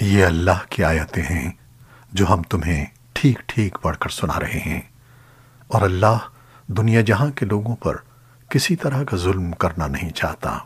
یہ اللہ کی آیتیں ہیں جو ہم تمہیں ٹھیک ٹھیک پڑھ کر سنا رہے ہیں۔ اور اللہ دنیا جہاں کے لوگوں پر کسی طرح کا ظلم کرنا نہیں چاہتا۔